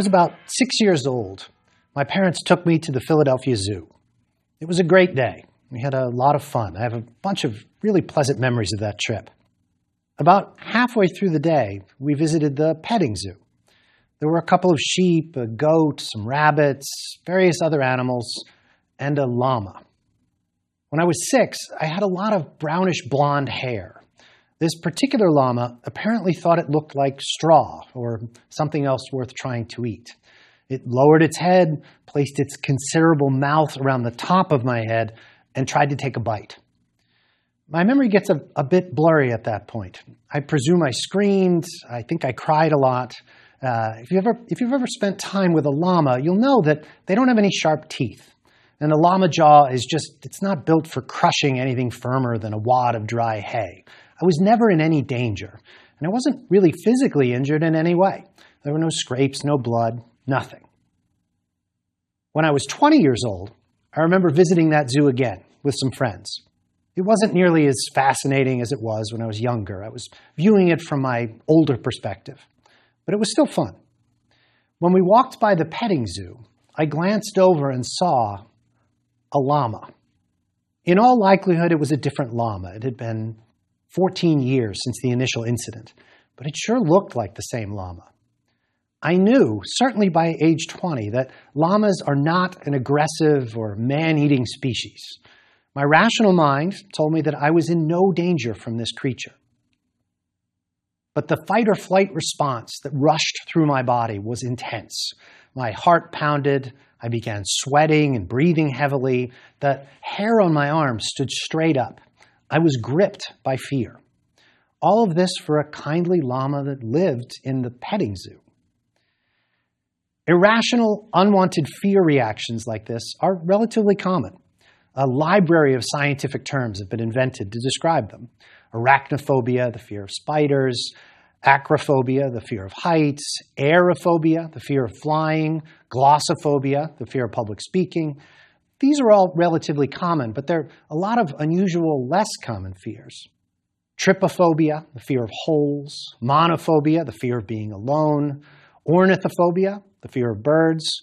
Was about six years old, my parents took me to the Philadelphia Zoo. It was a great day. We had a lot of fun. I have a bunch of really pleasant memories of that trip. About halfway through the day, we visited the petting zoo. There were a couple of sheep, a goat, some rabbits, various other animals, and a llama. When I was six, I had a lot of brownish blonde hair. This particular llama apparently thought it looked like straw or something else worth trying to eat. It lowered its head, placed its considerable mouth around the top of my head, and tried to take a bite. My memory gets a, a bit blurry at that point. I presume I screamed. I think I cried a lot. Uh, if, you ever, if you've ever spent time with a llama, you'll know that they don't have any sharp teeth. And a llama jaw is just, it's not built for crushing anything firmer than a wad of dry hay. I was never in any danger, and I wasn't really physically injured in any way. There were no scrapes, no blood, nothing. When I was 20 years old, I remember visiting that zoo again with some friends. It wasn't nearly as fascinating as it was when I was younger. I was viewing it from my older perspective, but it was still fun. When we walked by the petting zoo, I glanced over and saw a llama. In all likelihood, it was a different llama. It had been 14 years since the initial incident, but it sure looked like the same llama. I knew, certainly by age 20, that llamas are not an aggressive or man eating species. My rational mind told me that I was in no danger from this creature. But the fight or flight response that rushed through my body was intense. My heart pounded, I began sweating and breathing heavily. The hair on my arm stood straight up. I was gripped by fear. All of this for a kindly llama that lived in the petting zoo. Irrational, unwanted fear reactions like this are relatively common. A library of scientific terms have been invented to describe them. Arachnophobia, the fear of spiders, acrophobia, the fear of heights, aerophobia, the fear of flying, glossophobia, the fear of public speaking. These are all relatively common, but there are a lot of unusual, less common fears. Trypophobia, the fear of holes, monophobia, the fear of being alone, ornithophobia, the fear of birds,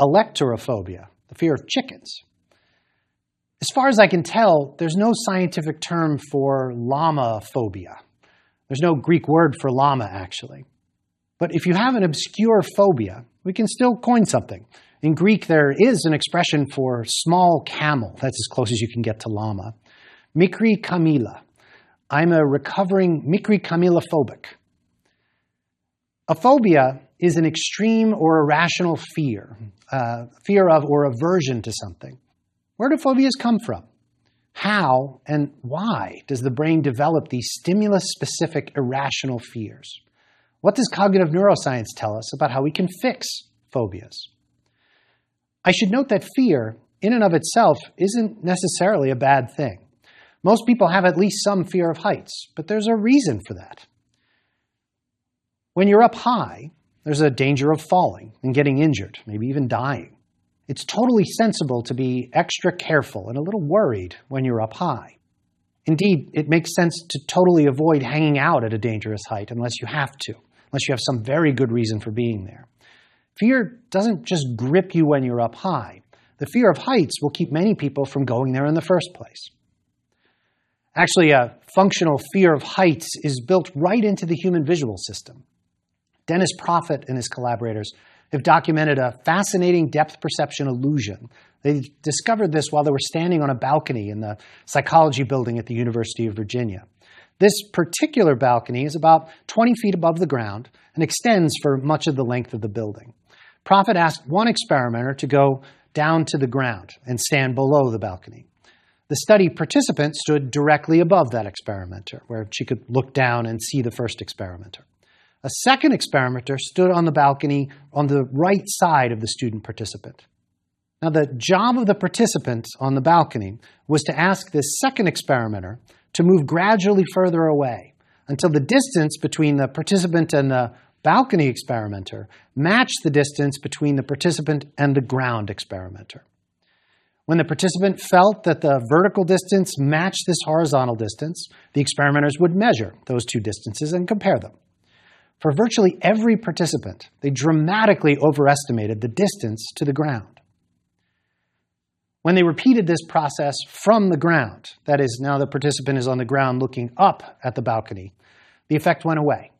alektorophobia, the fear of chickens. As far as I can tell, there's no scientific term for llama phobia. There's no Greek word for llama, actually. But if you have an obscure phobia, we can still coin something. In Greek, there is an expression for small camel. That's as close as you can get to llama. Mikri kamila. I'm a recovering Mikri kamila phobic. A phobia is an extreme or irrational fear, uh, fear of or aversion to something. Where do phobias come from? How and why does the brain develop these stimulus specific irrational fears? What does cognitive neuroscience tell us about how we can fix phobias? I should note that fear, in and of itself, isn't necessarily a bad thing. Most people have at least some fear of heights, but there's a reason for that. When you're up high, there's a danger of falling and getting injured, maybe even dying it's totally sensible to be extra careful and a little worried when you're up high. Indeed, it makes sense to totally avoid hanging out at a dangerous height unless you have to, unless you have some very good reason for being there. Fear doesn't just grip you when you're up high. The fear of heights will keep many people from going there in the first place. Actually, a functional fear of heights is built right into the human visual system. Dennis Proffitt and his collaborators have documented a fascinating depth perception illusion. They discovered this while they were standing on a balcony in the psychology building at the University of Virginia. This particular balcony is about 20 feet above the ground and extends for much of the length of the building. Proffitt asked one experimenter to go down to the ground and stand below the balcony. The study participant stood directly above that experimenter, where she could look down and see the first experimenter. A second experimenter stood on the balcony on the right side of the student participant. Now, the job of the participant on the balcony was to ask this second experimenter to move gradually further away until the distance between the participant and the balcony experimenter matched the distance between the participant and the ground experimenter. When the participant felt that the vertical distance matched this horizontal distance, the experimenters would measure those two distances and compare them. for virtually every participant, they dramatically overestimated the distance to the ground. When they repeated this process from the ground, that is, now the participant is on the ground looking up at the balcony, the effect went away.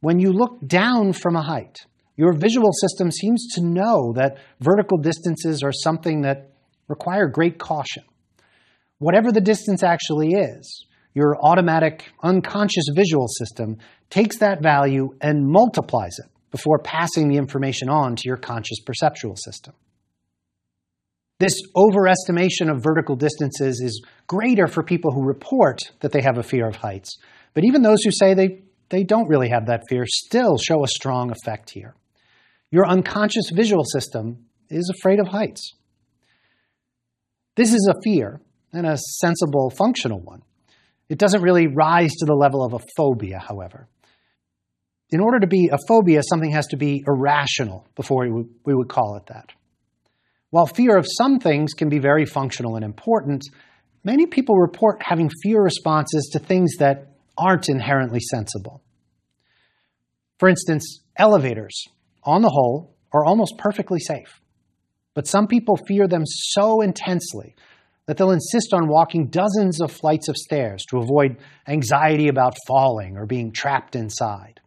When you look down from a height, your visual system seems to know that vertical distances are something that require great caution. Whatever the distance actually is, your automatic unconscious visual system takes that value and multiplies it before passing the information on to your conscious perceptual system. This overestimation of vertical distances is greater for people who report that they have a fear of heights, but even those who say they, they don't really have that fear still show a strong effect here. Your unconscious visual system is afraid of heights. This is a fear, and a sensible, functional one. It doesn't really rise to the level of a phobia, however. In order to be a phobia, something has to be irrational before we would, call it that. While fear of some things can be very functional and important, many people report having fear responses to things that aren't inherently sensible. For instance, elevators, on the whole, are almost perfectly safe. But some people fear them so intensely that they'll insist on walking dozens of flights of stairs to avoid anxiety about falling or being trapped inside.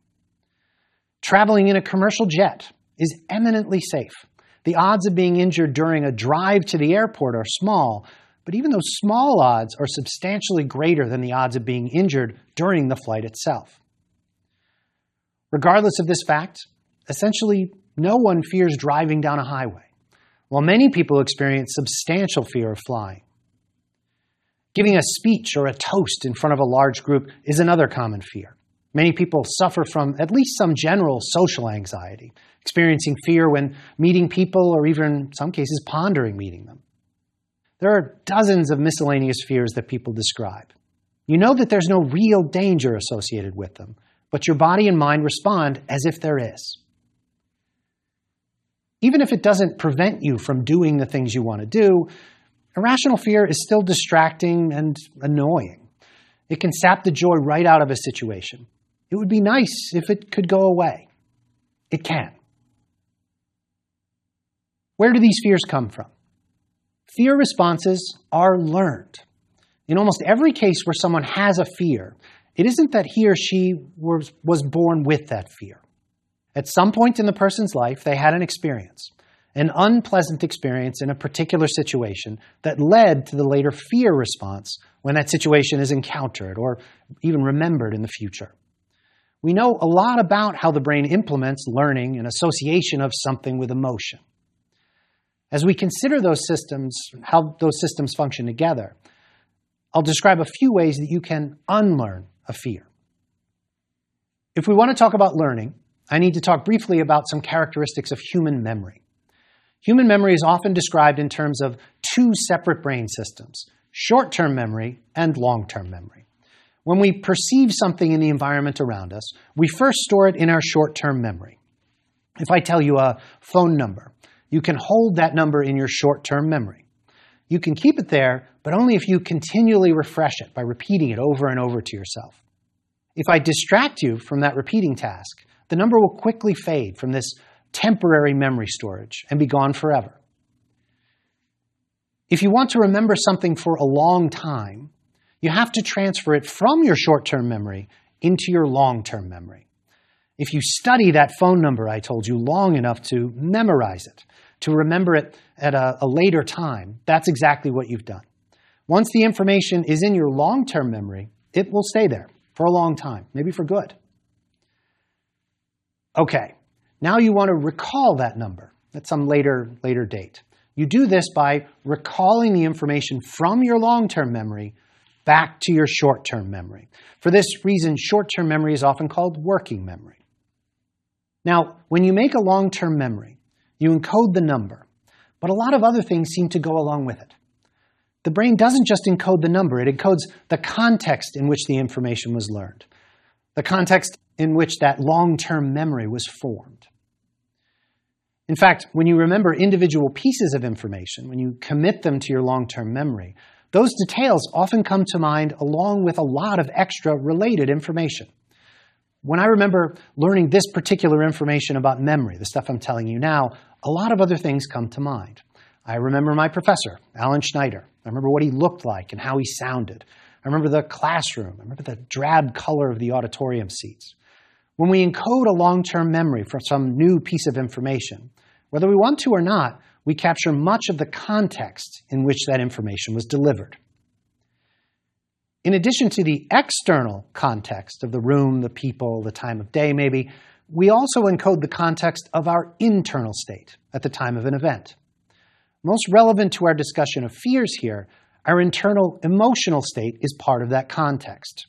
Traveling in a commercial jet is eminently safe the odds of being injured during a drive to the airport are small, but even those small odds are substantially greater than the odds of being injured during the flight itself. Regardless of this fact, essentially no one fears driving down a highway, while many people experience substantial fear of flying. Giving a speech or a toast in front of a large group is another common fear. Many people suffer from at least some general social anxiety, experiencing fear when meeting people or even in some cases pondering meeting them. There are dozens of miscellaneous fears that people describe. You know that there's no real danger associated with them, but your body and mind respond as if there is. Even if it doesn't prevent you from doing the things you want to do, irrational fear is still distracting and annoying. It can sap the joy right out of a situation. It would be nice if it could go away. It can. Where do these fears come from? Fear responses are learned. In almost every case where someone has a fear, it isn't that he or she was, was born with that fear. At some point in the person's life, they had an experience, an unpleasant experience in a particular situation that led to the later fear response when that situation is encountered or even remembered in the future we know a lot about how the brain implements learning and association of something with emotion. As we consider those systems, how those systems function together, I'll describe a few ways that you can unlearn a fear. If we want to talk about learning, I need to talk briefly about some characteristics of human memory. Human memory is often described in terms of two separate brain systems, short-term memory and long-term memory. When we perceive something in the environment around us, we first store it in our short-term memory. If I tell you a phone number, you can hold that number in your short-term memory. You can keep it there, but only if you continually refresh it by repeating it over and over to yourself. If I distract you from that repeating task, the number will quickly fade from this temporary memory storage and be gone forever. If you want to remember something for a long time, you have to transfer it from your short-term memory into your long-term memory. If you study that phone number I told you long enough to memorize it, to remember it at a, a later time, that's exactly what you've done. Once the information is in your long-term memory, it will stay there for a long time, maybe for good. Okay, now you want to recall that number at some later, later date. You do this by recalling the information from your long-term memory back to your short-term memory. For this reason, short-term memory is often called working memory. Now, when you make a long-term memory, you encode the number, but a lot of other things seem to go along with it. The brain doesn't just encode the number, it encodes the context in which the information was learned, the context in which that long-term memory was formed. In fact, when you remember individual pieces of information, when you commit them to your long-term memory, those details often come to mind along with a lot of extra related information. When I remember learning this particular information about memory, the stuff I'm telling you now, a lot of other things come to mind. I remember my professor, Alan Schneider. I remember what he looked like and how he sounded. I remember the classroom. I remember the drab color of the auditorium seats. When we encode a long-term memory for some new piece of information, whether we want to or not, we capture much of the context in which that information was delivered. In addition to the external context of the room, the people, the time of day maybe, we also encode the context of our internal state at the time of an event. Most relevant to our discussion of fears here, our internal emotional state is part of that context.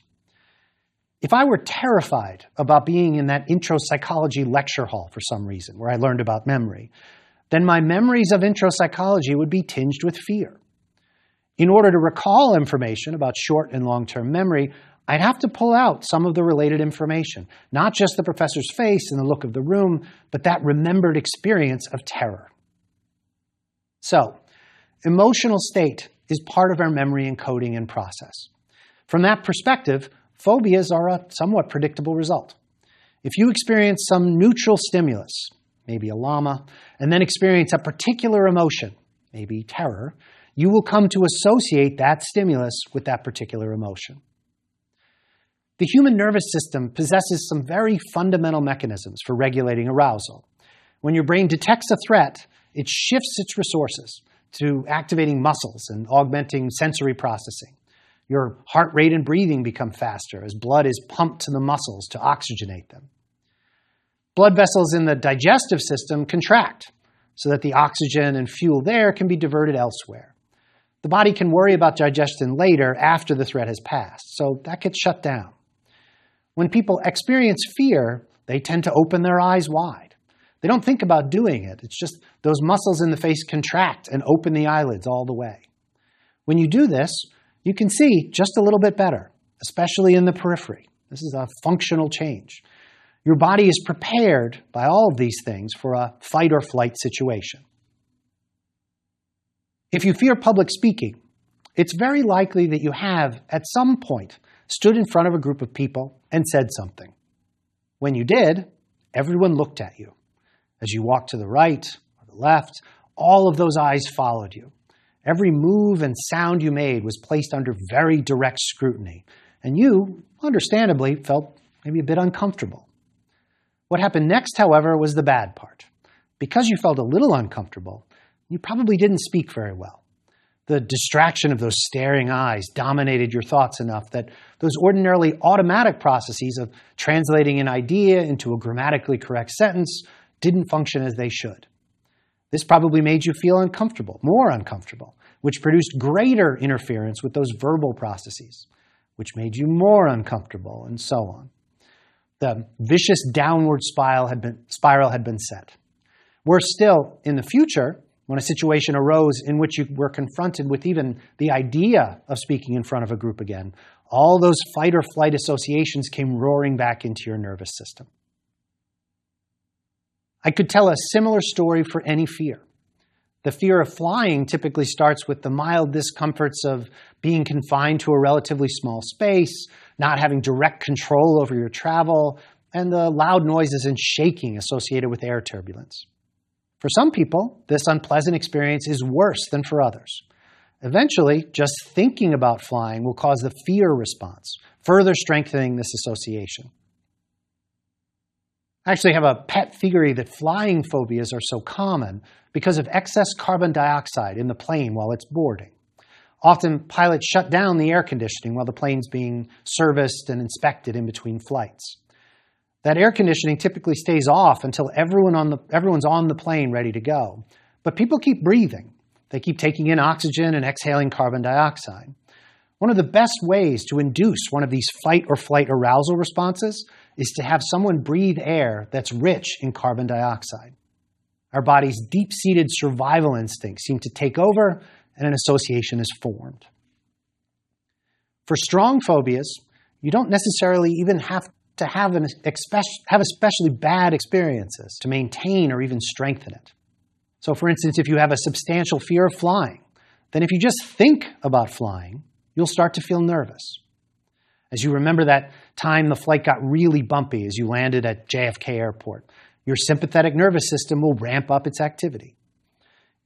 If I were terrified about being in that intro psychology lecture hall for some reason, where I learned about memory, then my memories of intro psychology would be tinged with fear. In order to recall information about short and long-term memory, I'd have to pull out some of the related information, not just the professor's face and the look of the room, but that remembered experience of terror. So, emotional state is part of our memory encoding and process. From that perspective, phobias are a somewhat predictable result. If you experience some neutral stimulus, maybe a llama, and then experience a particular emotion, maybe terror, you will come to associate that stimulus with that particular emotion. The human nervous system possesses some very fundamental mechanisms for regulating arousal. When your brain detects a threat, it shifts its resources to activating muscles and augmenting sensory processing. Your heart rate and breathing become faster as blood is pumped to the muscles to oxygenate them. Blood vessels in the digestive system contract so that the oxygen and fuel there can be diverted elsewhere. The body can worry about digestion later after the threat has passed, so that gets shut down. When people experience fear, they tend to open their eyes wide. They don't think about doing it. It's just those muscles in the face contract and open the eyelids all the way. When you do this, you can see just a little bit better, especially in the periphery. This is a functional change. Your body is prepared by all of these things for a fight or flight situation. If you fear public speaking, it's very likely that you have, at some point, stood in front of a group of people and said something. When you did, everyone looked at you. As you walked to the right or the left, all of those eyes followed you. Every move and sound you made was placed under very direct scrutiny, and you, understandably, felt maybe a bit uncomfortable. What happened next, however, was the bad part. Because you felt a little uncomfortable, you probably didn't speak very well. The distraction of those staring eyes dominated your thoughts enough that those ordinarily automatic processes of translating an idea into a grammatically correct sentence didn't function as they should. This probably made you feel uncomfortable, more uncomfortable, which produced greater interference with those verbal processes, which made you more uncomfortable, and so on. The vicious downward spiral had been, spiral had been set. Worse still, in the future, when a situation arose in which you were confronted with even the idea of speaking in front of a group again, all those fight or flight associations came roaring back into your nervous system. I could tell a similar story for any fear. The fear of flying typically starts with the mild discomforts of being confined to a relatively small space, not having direct control over your travel, and the loud noises and shaking associated with air turbulence. For some people, this unpleasant experience is worse than for others. Eventually, just thinking about flying will cause the fear response, further strengthening this association. I actually have a pet theory that flying phobias are so common because of excess carbon dioxide in the plane while it's boarding. Often, pilots shut down the air conditioning while the plane's being serviced and inspected in between flights. That air conditioning typically stays off until everyone on the, everyone's on the plane ready to go. But people keep breathing. They keep taking in oxygen and exhaling carbon dioxide. One of the best ways to induce one of these fight or flight arousal responses is to have someone breathe air that's rich in carbon dioxide. Our body's deep seated survival instincts seem to take over, and an association is formed. For strong phobias, you don't necessarily even have to have, an, have especially bad experiences to maintain or even strengthen it. So, for instance, if you have a substantial fear of flying, then if you just think about flying, you'll start to feel nervous. As you remember that time the flight got really bumpy as you landed at JFK Airport, your sympathetic nervous system will ramp up its activity.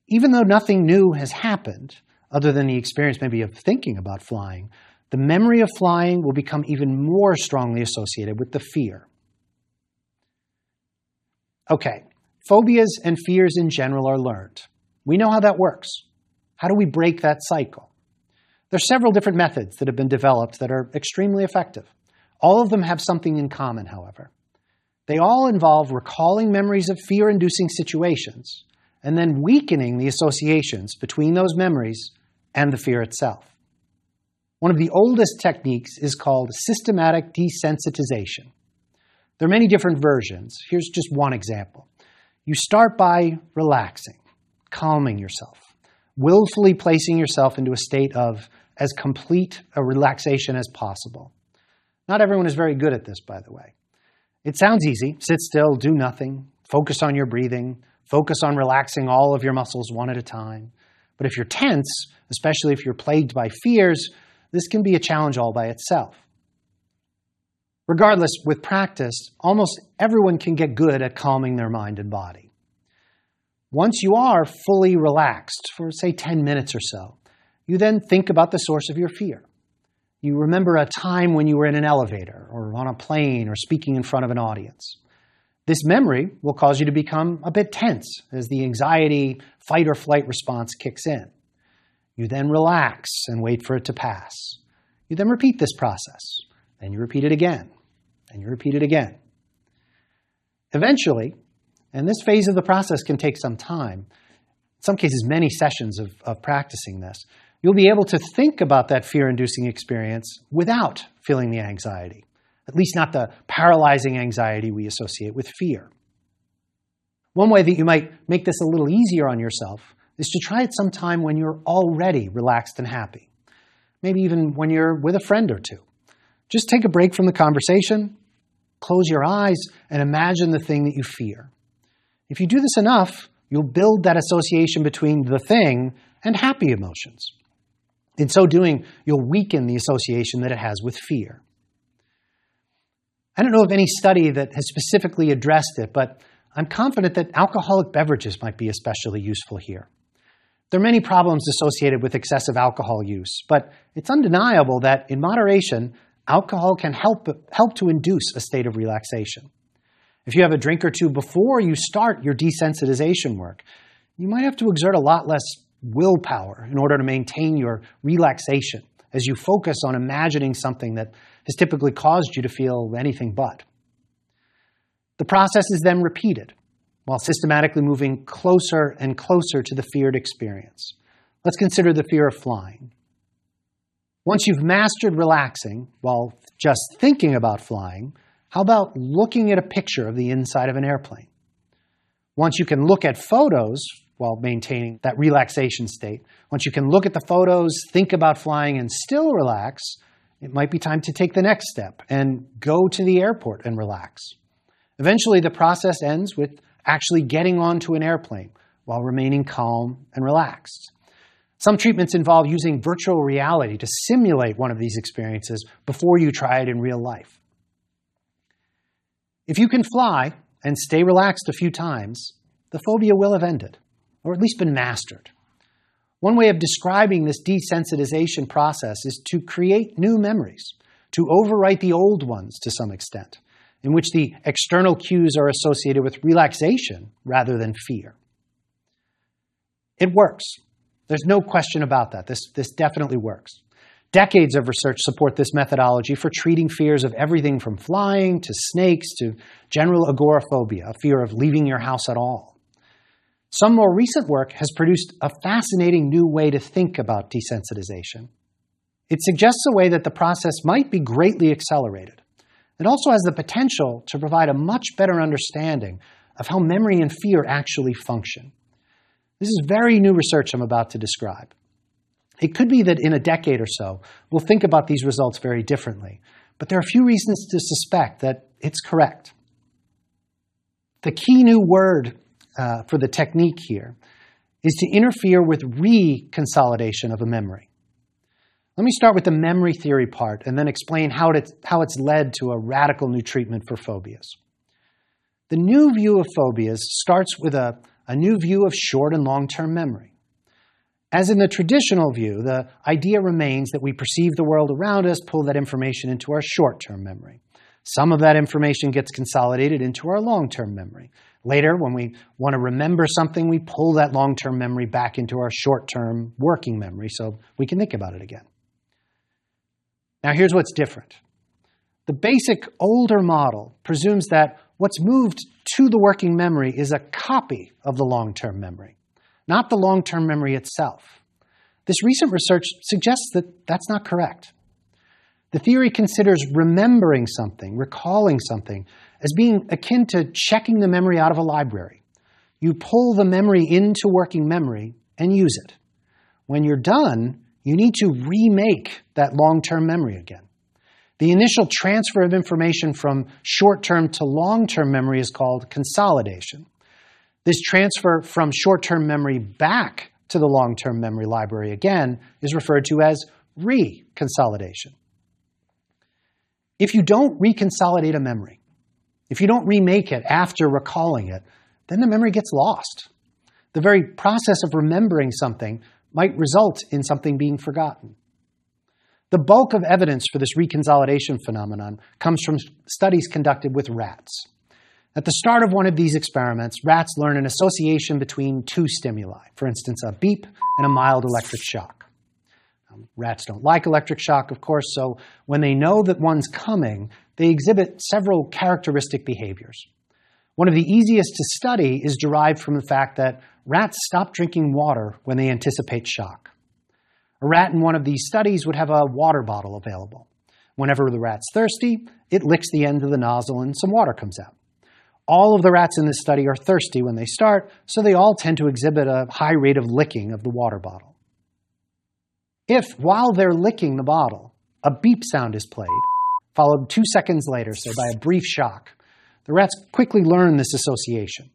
Even though nothing new has happened, other than the experience maybe of thinking about flying, the memory of flying will become even more strongly associated with the fear. Okay, phobias and fears in general are learned. We know how that works. How do we break that cycle? There are several different methods that have been developed that are extremely effective. All of them have something in common, however. They all involve recalling memories of fear inducing situations and then weakening the associations between those memories and the fear itself. One of the oldest techniques is called systematic desensitization. There are many different versions. Here's just one example. You start by relaxing, calming yourself, willfully placing yourself into a state of as complete a relaxation as possible. Not everyone is very good at this, by the way. It sounds easy. Sit still, do nothing, focus on your breathing, focus on relaxing all of your muscles one at a time. But if you're tense, especially if you're plagued by fears, this can be a challenge all by itself. Regardless, with practice, almost everyone can get good at calming their mind and body. Once you are fully relaxed for, say, 10 minutes or so, you then think about the source of your fear. You remember a time when you were in an elevator or on a plane or speaking in front of an audience. This memory will cause you to become a bit tense as the anxiety, fight or flight response kicks in. You then relax and wait for it to pass. You then repeat this process. Then you repeat it again. And you repeat it again. Eventually, and this phase of the process can take some time, in some cases, many sessions of, of practicing this, you'll be able to think about that fear inducing experience without feeling the anxiety, at least not the paralyzing anxiety we associate with fear. One way that you might make this a little easier on yourself is to try it sometime when you're already relaxed and happy. Maybe even when you're with a friend or two. Just take a break from the conversation, close your eyes, and imagine the thing that you fear. If you do this enough, you'll build that association between the thing and happy emotions. In so doing, you'll weaken the association that it has with fear. I don't know of any study that has specifically addressed it, but I'm confident that alcoholic beverages might be especially useful here. There are many problems associated with excessive alcohol use, but it's undeniable that in moderation, alcohol can help, help to induce a state of relaxation. If you have a drink or two before you start your desensitization work, you might have to exert a lot less willpower in order to maintain your relaxation as you focus on imagining something that has typically caused you to feel anything but. The process is then repeated while systematically moving closer and closer to the feared experience. Let's consider the fear of flying. Once you've mastered relaxing while just thinking about flying, how about looking at a picture of the inside of an airplane? Once you can look at photos while maintaining that relaxation state, once you can look at the photos, think about flying, and still relax, it might be time to take the next step and go to the airport and relax. Eventually, the process ends with actually getting onto an airplane while remaining calm and relaxed. Some treatments involve using virtual reality to simulate one of these experiences before you try it in real life. If you can fly and stay relaxed a few times, the phobia will have ended, or at least been mastered. One way of describing this desensitization process is to create new memories, to overwrite the old ones to some extent, in which the external cues are associated with relaxation rather than fear. It works. There's no question about that. This, this definitely works. Decades of research support this methodology for treating fears of everything from flying to snakes to general agoraphobia, a fear of leaving your house at all. Some more recent work has produced a fascinating new way to think about desensitization. It suggests a way that the process might be greatly accelerated. It also has the potential to provide a much better understanding of how memory and fear actually function. This is very new research I'm about to describe. It could be that in a decade or so, we'll think about these results very differently, but there are a few reasons to suspect that it's correct. The key new word uh, for the technique here is to interfere with reconsolidation of a memory. Let me start with the memory theory part and then explain how it's, how it's led to a radical new treatment for phobias. The new view of phobias starts with a, a new view of short and long term memory. As in the traditional view, the idea remains that we perceive the world around us, pull that information into our short term memory. Some of that information gets consolidated into our long term memory. Later, when we want to remember something, we pull that long term memory back into our short term working memory so we can think about it again. Now, here's what's different the basic older model presumes that what's moved to the working memory is a copy of the long term memory not the long term memory itself. This recent research suggests that that's not correct. The theory considers remembering something, recalling something, as being akin to checking the memory out of a library. You pull the memory into working memory and use it. When you're done, you need to remake that long term memory again. The initial transfer of information from short term to long term memory is called consolidation. This transfer from short-term memory back to the long-term memory library again is referred to as reconsolidation. If you don't reconsolidate a memory, if you don't remake it after recalling it, then the memory gets lost. The very process of remembering something might result in something being forgotten. The bulk of evidence for this reconsolidation phenomenon comes from studies conducted with rats. At the start of one of these experiments, rats learn an association between two stimuli, for instance, a beep and a mild electric shock. Um, rats don't like electric shock, of course, so when they know that one's coming, they exhibit several characteristic behaviors. One of the easiest to study is derived from the fact that rats stop drinking water when they anticipate shock. A rat in one of these studies would have a water bottle available. Whenever the rat's thirsty, it licks the end of the nozzle and some water comes out. All of the rats in this study are thirsty when they start, so they all tend to exhibit a high rate of licking of the water bottle. If, while they're licking the bottle, a beep sound is played, followed two seconds later, say by a brief shock, the rats quickly learn this association.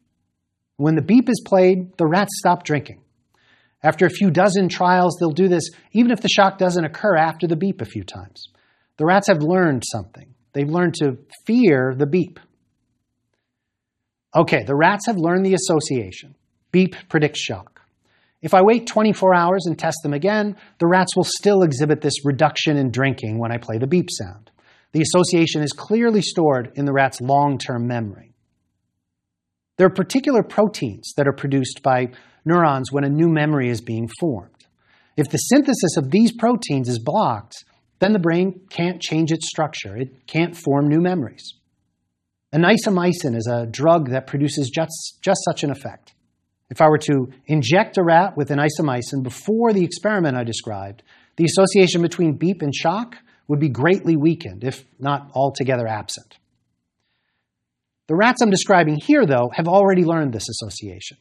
When the beep is played, the rats stop drinking. After a few dozen trials, they'll do this even if the shock doesn't occur after the beep a few times. The rats have learned something. They've learned to fear the beep. Okay, the rats have learned the association. Beep predicts shock. If I wait 24 hours and test them again, the rats will still exhibit this reduction in drinking when I play the beep sound. The association is clearly stored in the rat's long-term memory. There are particular proteins that are produced by neurons when a new memory is being formed. If the synthesis of these proteins is blocked, then the brain can't change its structure. It can't form new memories. Anisomycin is a drug that produces just, just such an effect. If I were to inject a rat with anisomycin before the experiment I described, the association between beep and shock would be greatly weakened, if not altogether absent. The rats I'm describing here, though, have already learned this association.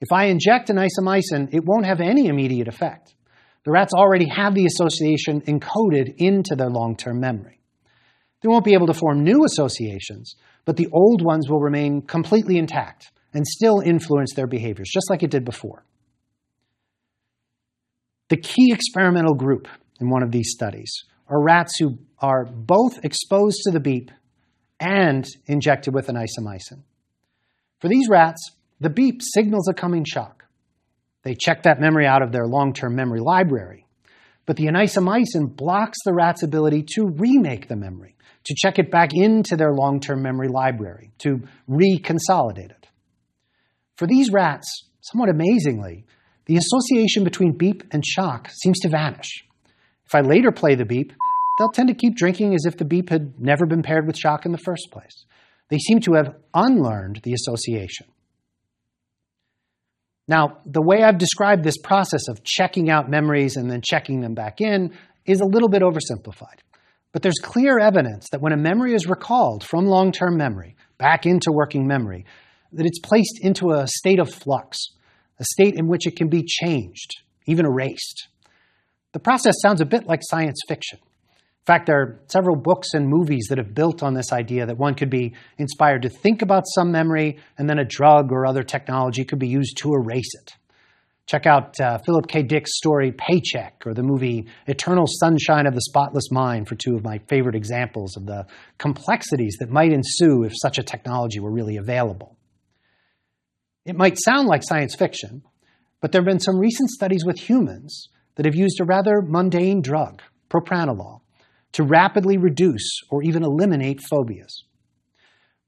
If I inject anisomycin, it won't have any immediate effect. The rats already have the association encoded into their long-term memory. They won't be able to form new associations, but the old ones will remain completely intact and still influence their behaviors, just like it did before. The key experimental group in one of these studies are rats who are both exposed to the beep and injected with anisomycin. For these rats, the beep signals a coming shock. They check that memory out of their long-term memory library, but the anisomycin blocks the rat's ability to remake the memory to check it back into their long-term memory library, to reconsolidate it. For these rats, somewhat amazingly, the association between beep and shock seems to vanish. If I later play the beep, they'll tend to keep drinking as if the beep had never been paired with shock in the first place. They seem to have unlearned the association. Now, the way I've described this process of checking out memories and then checking them back in is a little bit oversimplified. But there's clear evidence that when a memory is recalled from long-term memory back into working memory, that it's placed into a state of flux, a state in which it can be changed, even erased. The process sounds a bit like science fiction. In fact, there are several books and movies that have built on this idea that one could be inspired to think about some memory and then a drug or other technology could be used to erase it. Check out uh, Philip K. Dick's story Paycheck or the movie Eternal Sunshine of the Spotless Mind for two of my favorite examples of the complexities that might ensue if such a technology were really available. It might sound like science fiction, but there have been some recent studies with humans that have used a rather mundane drug, propranolol, to rapidly reduce or even eliminate phobias.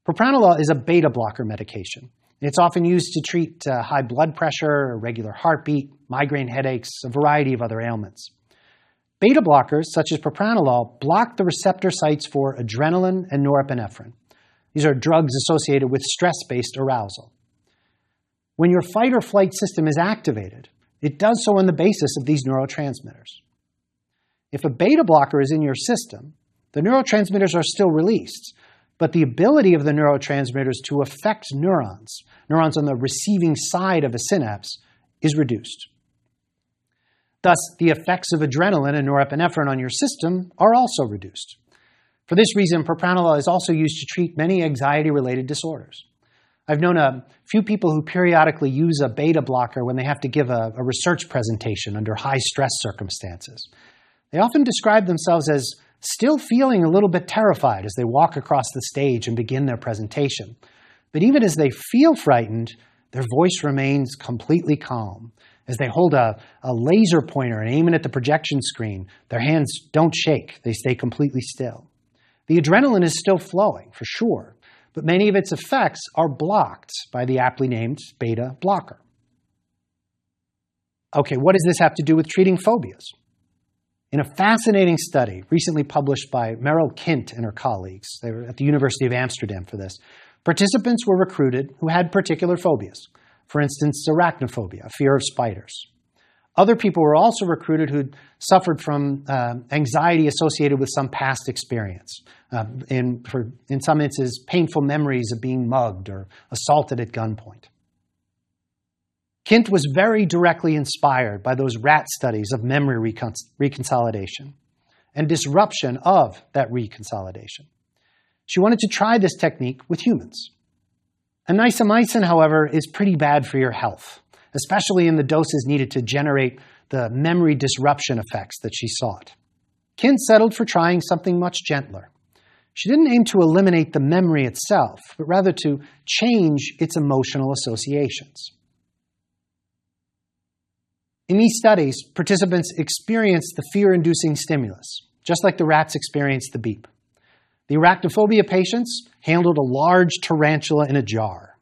Propranolol is a beta blocker medication it's often used to treat uh, high blood pressure, irregular heartbeat, migraine headaches, a variety of other ailments. Beta blockers, such as propranolol, block the receptor sites for adrenaline and norepinephrine. These are drugs associated with stress based arousal. When your fight or flight system is activated, it does so on the basis of these neurotransmitters. If a beta blocker is in your system, the neurotransmitters are still released, but the ability of the neurotransmitters to affect neurons, neurons on the receiving side of a synapse, is reduced. Thus, the effects of adrenaline and norepinephrine on your system are also reduced. For this reason, propranolol is also used to treat many anxiety related disorders. I've known a few people who periodically use a beta blocker when they have to give a, a research presentation under high stress circumstances. They often describe themselves as still feeling a little bit terrified as they walk across the stage and begin their presentation. But even as they feel frightened, their voice remains completely calm. As they hold a, a laser pointer and aim it at the projection screen, their hands don't shake, they stay completely still. The adrenaline is still flowing, for sure, but many of its effects are blocked by the aptly named beta blocker. Okay, what does this have to do with treating phobias? In a fascinating study recently published by Merel Kindt and her colleagues, they were at the University of Amsterdam for this, participants were recruited who had particular phobias. For instance, arachnophobia, a fear of spiders. Other people were also recruited who suffered from uh, anxiety associated with some past experience. Uh, in, for, in some instances, painful memories of being mugged or assaulted at gunpoint. Kindt was very directly inspired by those rat studies of memory recon- reconsolidation and disruption of that reconsolidation. She wanted to try this technique with humans. Anisomycin, however, is pretty bad for your health, especially in the doses needed to generate the memory disruption effects that she sought. Kindt settled for trying something much gentler. She didn't aim to eliminate the memory itself, but rather to change its emotional associations. In these studies, participants experienced the fear inducing stimulus, just like the rats experienced the beep. The arachnophobia patients handled a large tarantula in a jar.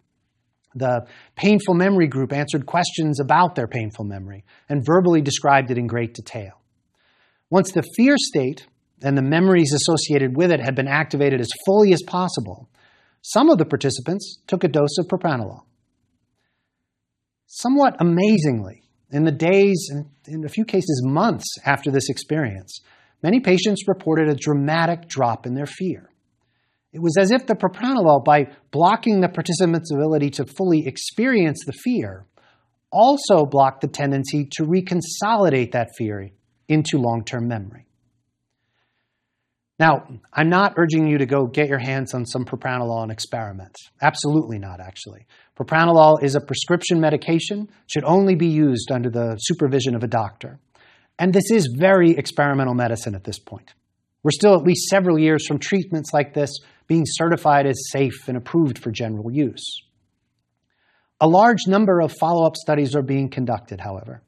The painful memory group answered questions about their painful memory and verbally described it in great detail. Once the fear state and the memories associated with it had been activated as fully as possible, some of the participants took a dose of propranolol. Somewhat amazingly, in the days, and in a few cases months after this experience, many patients reported a dramatic drop in their fear. It was as if the propranolol, by blocking the participant's ability to fully experience the fear, also blocked the tendency to reconsolidate that fear into long term memory. Now, I'm not urging you to go get your hands on some propranolol and experiment. Absolutely not, actually. Propranolol is a prescription medication, should only be used under the supervision of a doctor. And this is very experimental medicine at this point. We're still at least several years from treatments like this being certified as safe and approved for general use. A large number of follow up studies are being conducted, however.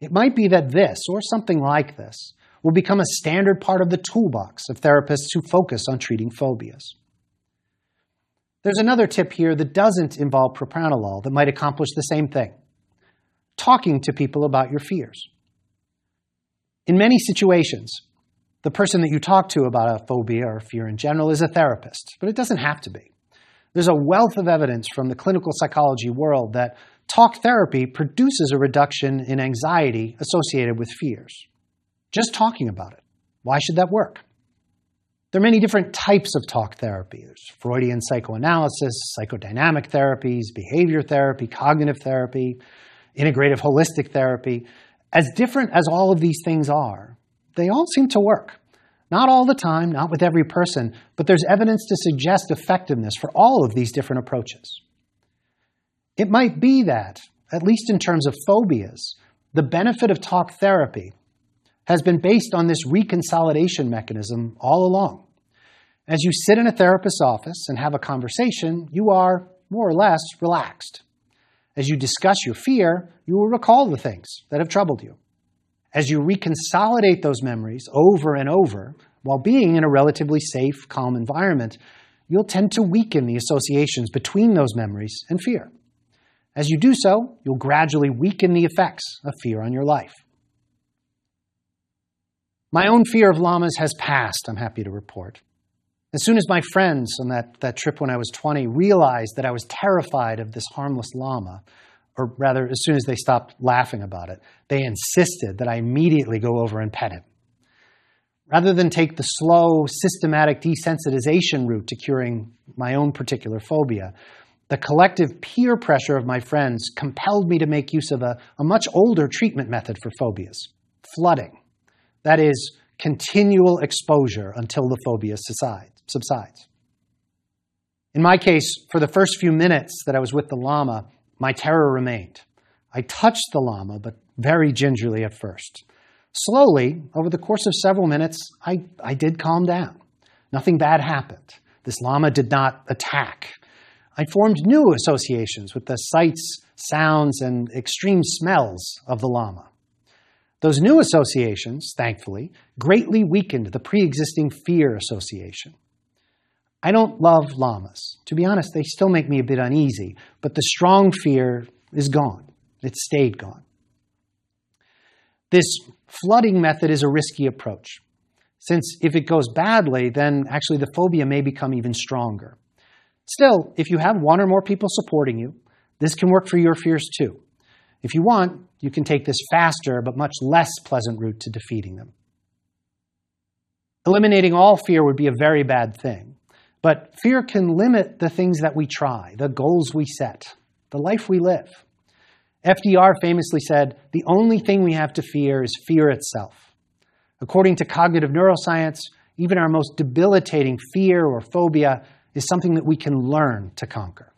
It might be that this, or something like this, will become a standard part of the toolbox of therapists who focus on treating phobias. There's another tip here that doesn't involve propranolol that might accomplish the same thing talking to people about your fears. In many situations, the person that you talk to about a phobia or fear in general is a therapist, but it doesn't have to be. There's a wealth of evidence from the clinical psychology world that talk therapy produces a reduction in anxiety associated with fears just talking about it. Why should that work? There are many different types of talk therapy. There's Freudian psychoanalysis, psychodynamic therapies, behavior therapy, cognitive therapy, integrative holistic therapy. As different as all of these things are, they all seem to work. Not all the time, not with every person, but there's evidence to suggest effectiveness for all of these different approaches. It might be that at least in terms of phobias, the benefit of talk therapy has been based on this reconsolidation mechanism all along. As you sit in a therapist's office and have a conversation, you are more or less relaxed. As you discuss your fear, you will recall the things that have troubled you. As you reconsolidate those memories over and over while being in a relatively safe, calm environment, you'll tend to weaken the associations between those memories and fear. As you do so, you'll gradually weaken the effects of fear on your life. My own fear of llamas has passed, I'm happy to report. As soon as my friends on that, that trip when I was 20 realized that I was terrified of this harmless llama, or rather, as soon as they stopped laughing about it, they insisted that I immediately go over and pet him. Rather than take the slow, systematic desensitization route to curing my own particular phobia, the collective peer pressure of my friends compelled me to make use of a, a much older treatment method for phobias flooding. That is, continual exposure until the phobia subsides. In my case, for the first few minutes that I was with the llama, my terror remained. I touched the llama, but very gingerly at first. Slowly, over the course of several minutes, I, I did calm down. Nothing bad happened. This llama did not attack. I formed new associations with the sights, sounds, and extreme smells of the llama. Those new associations, thankfully, greatly weakened the pre existing fear association. I don't love llamas. To be honest, they still make me a bit uneasy, but the strong fear is gone. It stayed gone. This flooding method is a risky approach, since if it goes badly, then actually the phobia may become even stronger. Still, if you have one or more people supporting you, this can work for your fears too. If you want, you can take this faster but much less pleasant route to defeating them. Eliminating all fear would be a very bad thing, but fear can limit the things that we try, the goals we set, the life we live. FDR famously said, The only thing we have to fear is fear itself. According to cognitive neuroscience, even our most debilitating fear or phobia is something that we can learn to conquer.